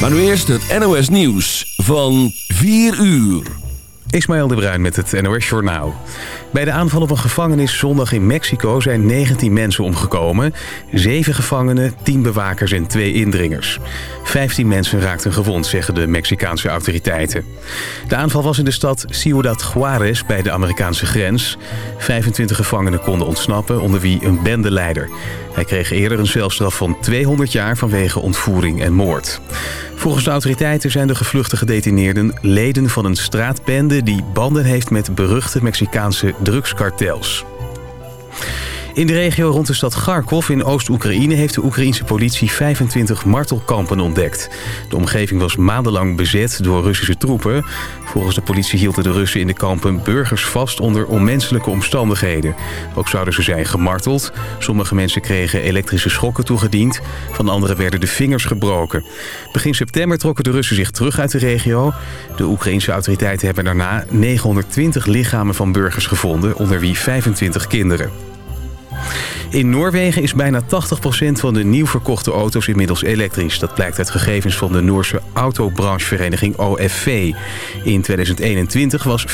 Maar nu eerst het NOS Nieuws van 4 uur. Ismaël de Bruin met het NOS Journaal. Bij de aanval op een gevangenis zondag in Mexico zijn 19 mensen omgekomen. 7 gevangenen, 10 bewakers en 2 indringers. 15 mensen raakten gewond, zeggen de Mexicaanse autoriteiten. De aanval was in de stad Ciudad Juarez bij de Amerikaanse grens. 25 gevangenen konden ontsnappen, onder wie een bendeleider. Hij kreeg eerder een celstraf van 200 jaar vanwege ontvoering en moord. Volgens de autoriteiten zijn de gevluchte gedetineerden leden van een straatbende... die banden heeft met beruchte Mexicaanse drugskartels. In de regio rond de stad Kharkov in Oost-Oekraïne... heeft de Oekraïnse politie 25 martelkampen ontdekt. De omgeving was maandenlang bezet door Russische troepen. Volgens de politie hielden de Russen in de kampen burgers vast... onder onmenselijke omstandigheden. Ook zouden ze zijn gemarteld. Sommige mensen kregen elektrische schokken toegediend. Van anderen werden de vingers gebroken. Begin september trokken de Russen zich terug uit de regio. De Oekraïnse autoriteiten hebben daarna 920 lichamen van burgers gevonden... onder wie 25 kinderen. In Noorwegen is bijna 80% van de nieuw verkochte auto's inmiddels elektrisch. Dat blijkt uit gegevens van de Noorse autobranchevereniging OFV. In 2021 was 65%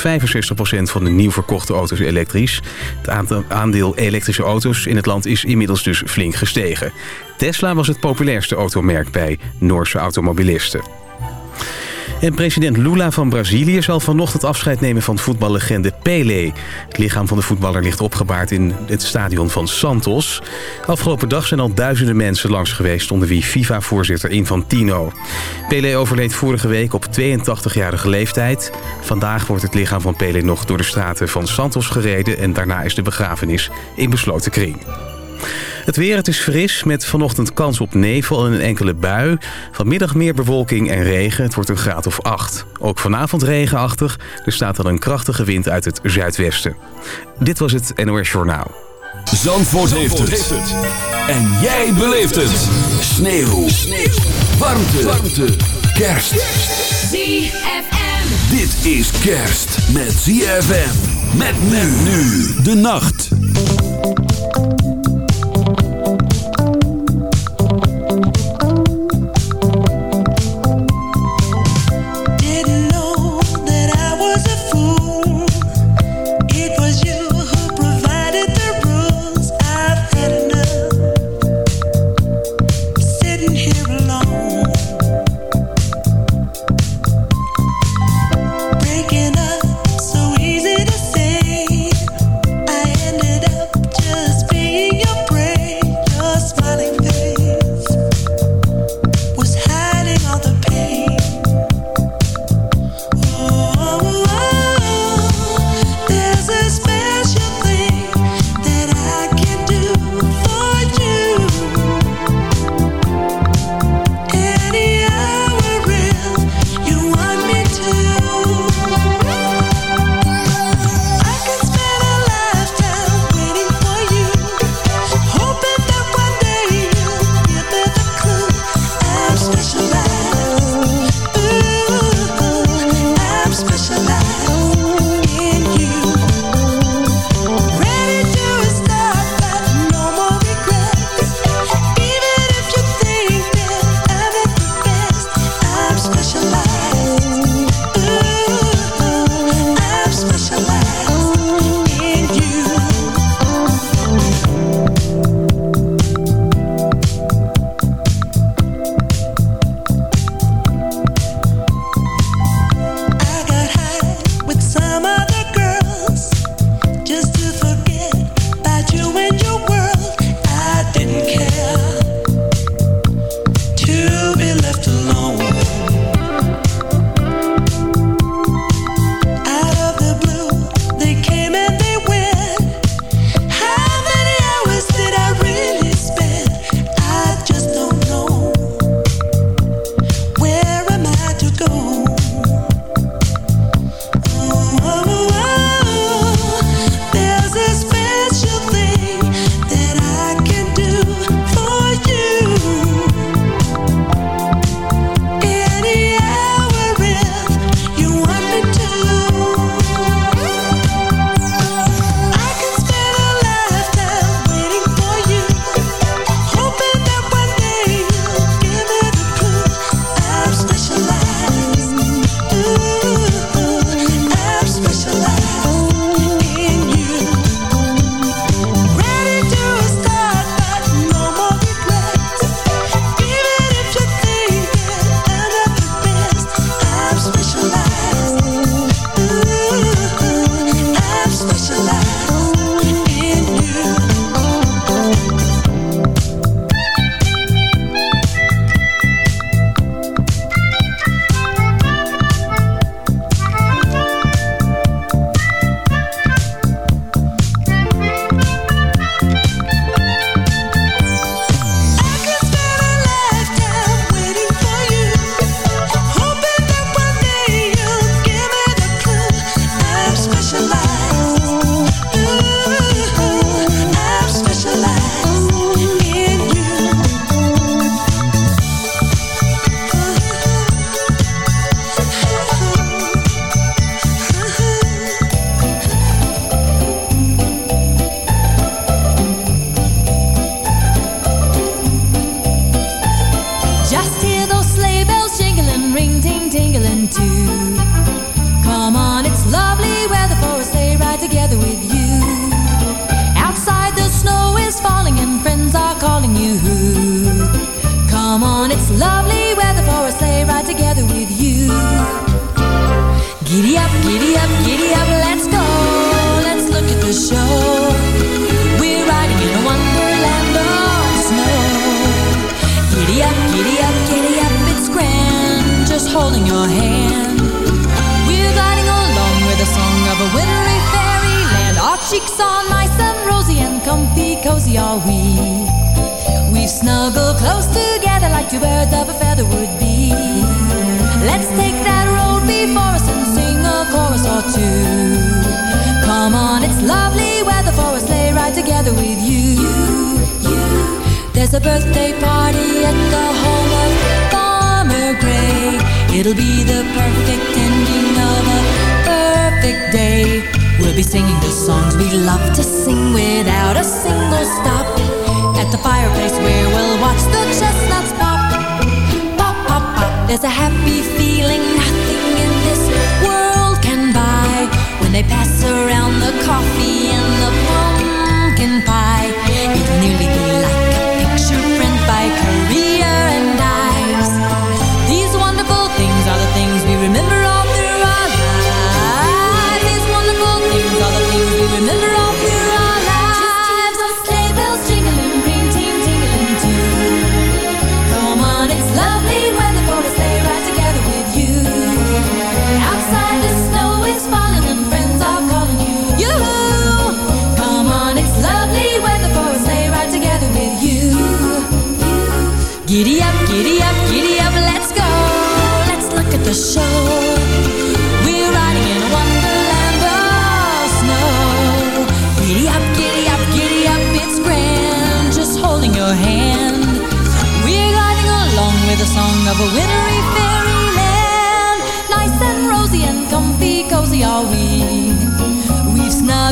van de nieuw verkochte auto's elektrisch. Het aandeel elektrische auto's in het land is inmiddels dus flink gestegen. Tesla was het populairste automerk bij Noorse automobilisten. En president Lula van Brazilië zal vanochtend afscheid nemen van voetballegende Pelé. Het lichaam van de voetballer ligt opgebaard in het stadion van Santos. Afgelopen dag zijn al duizenden mensen langs geweest... onder wie FIFA-voorzitter Infantino. Pelé overleed vorige week op 82-jarige leeftijd. Vandaag wordt het lichaam van Pelé nog door de straten van Santos gereden... en daarna is de begrafenis in besloten kring. Het weer, het is fris met vanochtend kans op nevel en een enkele bui. Vanmiddag meer bewolking en regen. Het wordt een graad of 8. Ook vanavond regenachtig. Er staat dan een krachtige wind uit het zuidwesten. Dit was het NOS Journaal. Zandvoort, heeft, het. En jij beleeft het. Sneeuw. Sneeuw. Warmte. Warmte. Kerst. ZFM. Dit is kerst met ZFM. Met men nu de nacht. There's a happy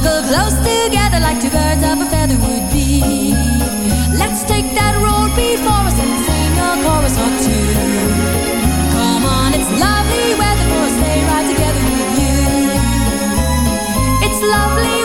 snuggle close together like two birds of a feather would be. Let's take that road before us and sing a chorus or two. Come on, it's lovely weather for a sleigh ride together with you. It's lovely.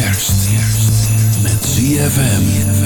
kerst. Met ZFM.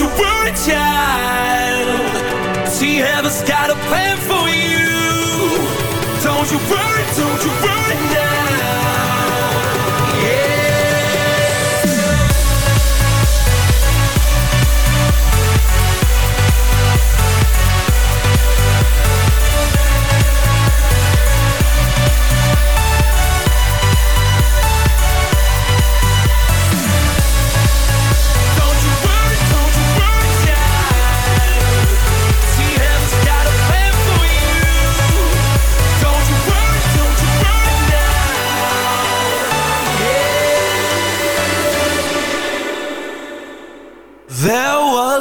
you were a child. See, heaven's got a plan for you. Don't you worry, don't you worry now.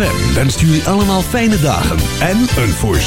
ZFM wenst jullie allemaal fijne dagen en een voorspoedig